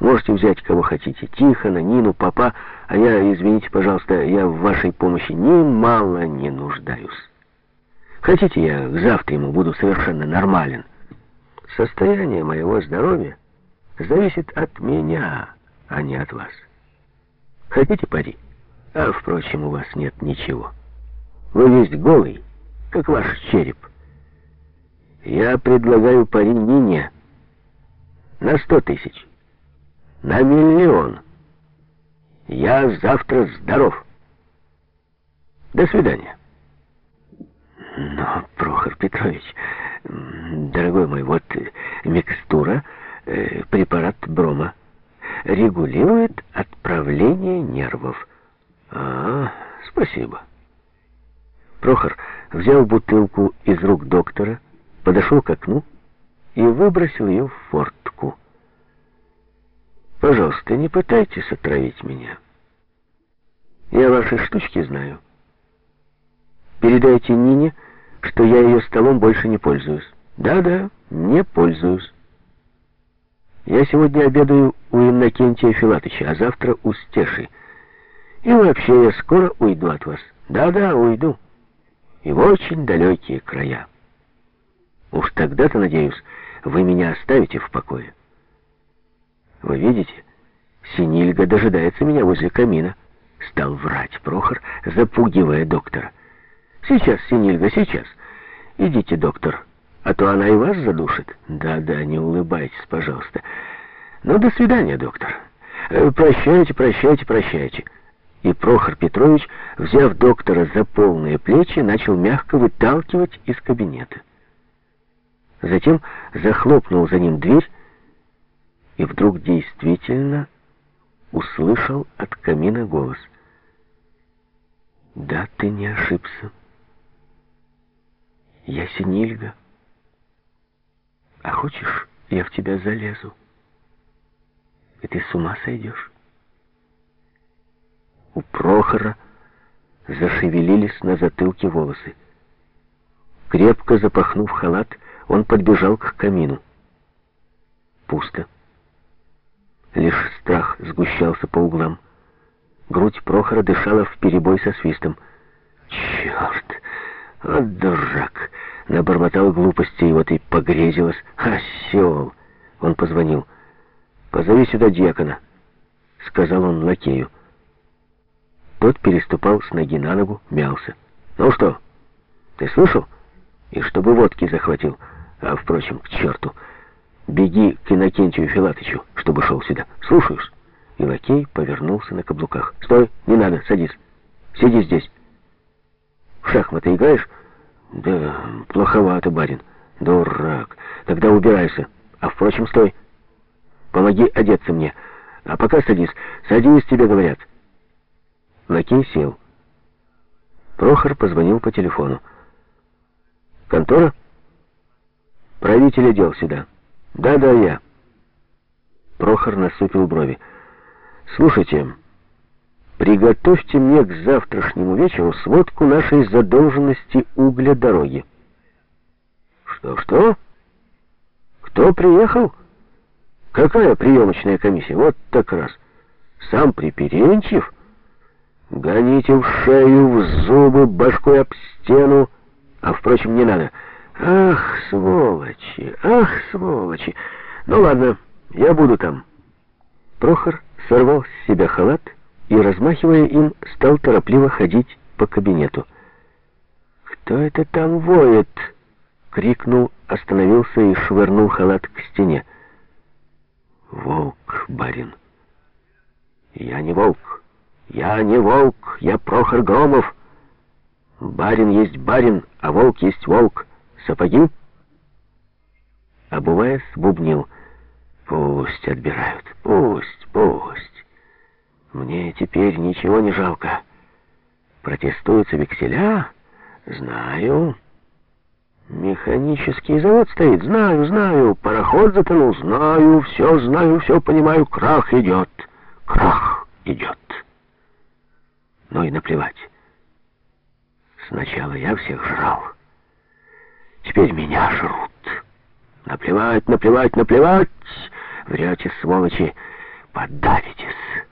Можете взять кого хотите. Тихона, Нину, папа. А я, извините, пожалуйста, я в вашей помощи немало не нуждаюсь. Хотите, я завтра ему буду совершенно нормален. Состояние моего здоровья зависит от меня, а не от вас. Хотите пари? А, впрочем, у вас нет ничего. Вы весь голый, как ваш череп. Я предлагаю пари Нине на сто тысяч, на миллион. Я завтра здоров. До свидания. Но, Прохор Петрович, дорогой мой, вот микстура, э, препарат брома, регулирует отправление нервов. А, спасибо. Прохор взял бутылку из рук доктора, подошел к окну и выбросил ее в фортку. Пожалуйста, не пытайтесь отравить меня. Я ваши штучки знаю. Передайте Нине, что я ее столом больше не пользуюсь. Да-да, не пользуюсь. Я сегодня обедаю у Иннокентия Филатыча, а завтра у Стеши. И вообще я скоро уйду от вас. Да-да, уйду. И в очень далекие края. Уж тогда-то, надеюсь, вы меня оставите в покое. Вы видите, Синильга дожидается меня возле камина. Стал врать Прохор, запугивая доктора. Сейчас, Синильга, сейчас. Идите, доктор, а то она и вас задушит. Да-да, не улыбайтесь, пожалуйста. Ну, до свидания, доктор. Э, прощайте, прощайте, прощайте. И Прохор Петрович, взяв доктора за полные плечи, начал мягко выталкивать из кабинета. Затем захлопнул за ним дверь и вдруг действительно услышал от камина голос. «Да, ты не ошибся. Я Синильга. А хочешь, я в тебя залезу? И ты с ума сойдешь?» У Прохора зашевелились на затылке волосы. Крепко запахнув халат, он подбежал к камину. Пусто. Лишь страх сгущался по углам. Грудь Прохора дышала в перебой со свистом. «Черт! Вот дурак!» Набормотал глупости, и вот и погрезилась. «Осел!» Он позвонил. «Позови сюда дьякона», — сказал он лакею. Тот переступал с ноги на ногу, мялся. «Ну что, ты слышал?» «И чтобы водки захватил. А, впрочем, к черту!» Беги к Иннокентию Филатычу, чтобы шел сюда. Слушаюсь. И лакей повернулся на каблуках. Стой, не надо, садись. Сиди здесь. В шахматы играешь? Да, плоховато, барин. Дурак. Тогда убирайся. А впрочем, стой. Помоги одеться мне. А пока садись. Садись, тебе говорят. Лакей сел. Прохор позвонил по телефону. Контора? Правителя дел сюда. «Да-да, я». Прохор насупил брови. «Слушайте, приготовьте мне к завтрашнему вечеру сводку нашей задолженности угля дороги». «Что-что? Кто приехал? Какая приемочная комиссия? Вот так раз. Сам Приперенчив? Гоните в шею, в зубы, башкой об стену. А, впрочем, не надо». Ах, сволочи, ах, сволочи. Ну ладно, я буду там. Прохор сорвал с себя халат и, размахивая им, стал торопливо ходить по кабинету. «Кто это там воет?» — крикнул, остановился и швырнул халат к стене. «Волк, барин!» «Я не волк! Я не волк! Я Прохор Громов! Барин есть барин, а волк есть волк!» Сапоги? Обуваясь, бубнил. Пусть отбирают, пусть, пусть. Мне теперь ничего не жалко. Протестуются векселя? Знаю. Механический завод стоит, знаю, знаю. Пароход затонул, знаю, все знаю, все понимаю. Крах идет, крах идет. Ну и наплевать. Сначала я всех жрал. Теперь меня жрут. Наплевать, наплевать, наплевать. Врете, сволочи. подавитесь!»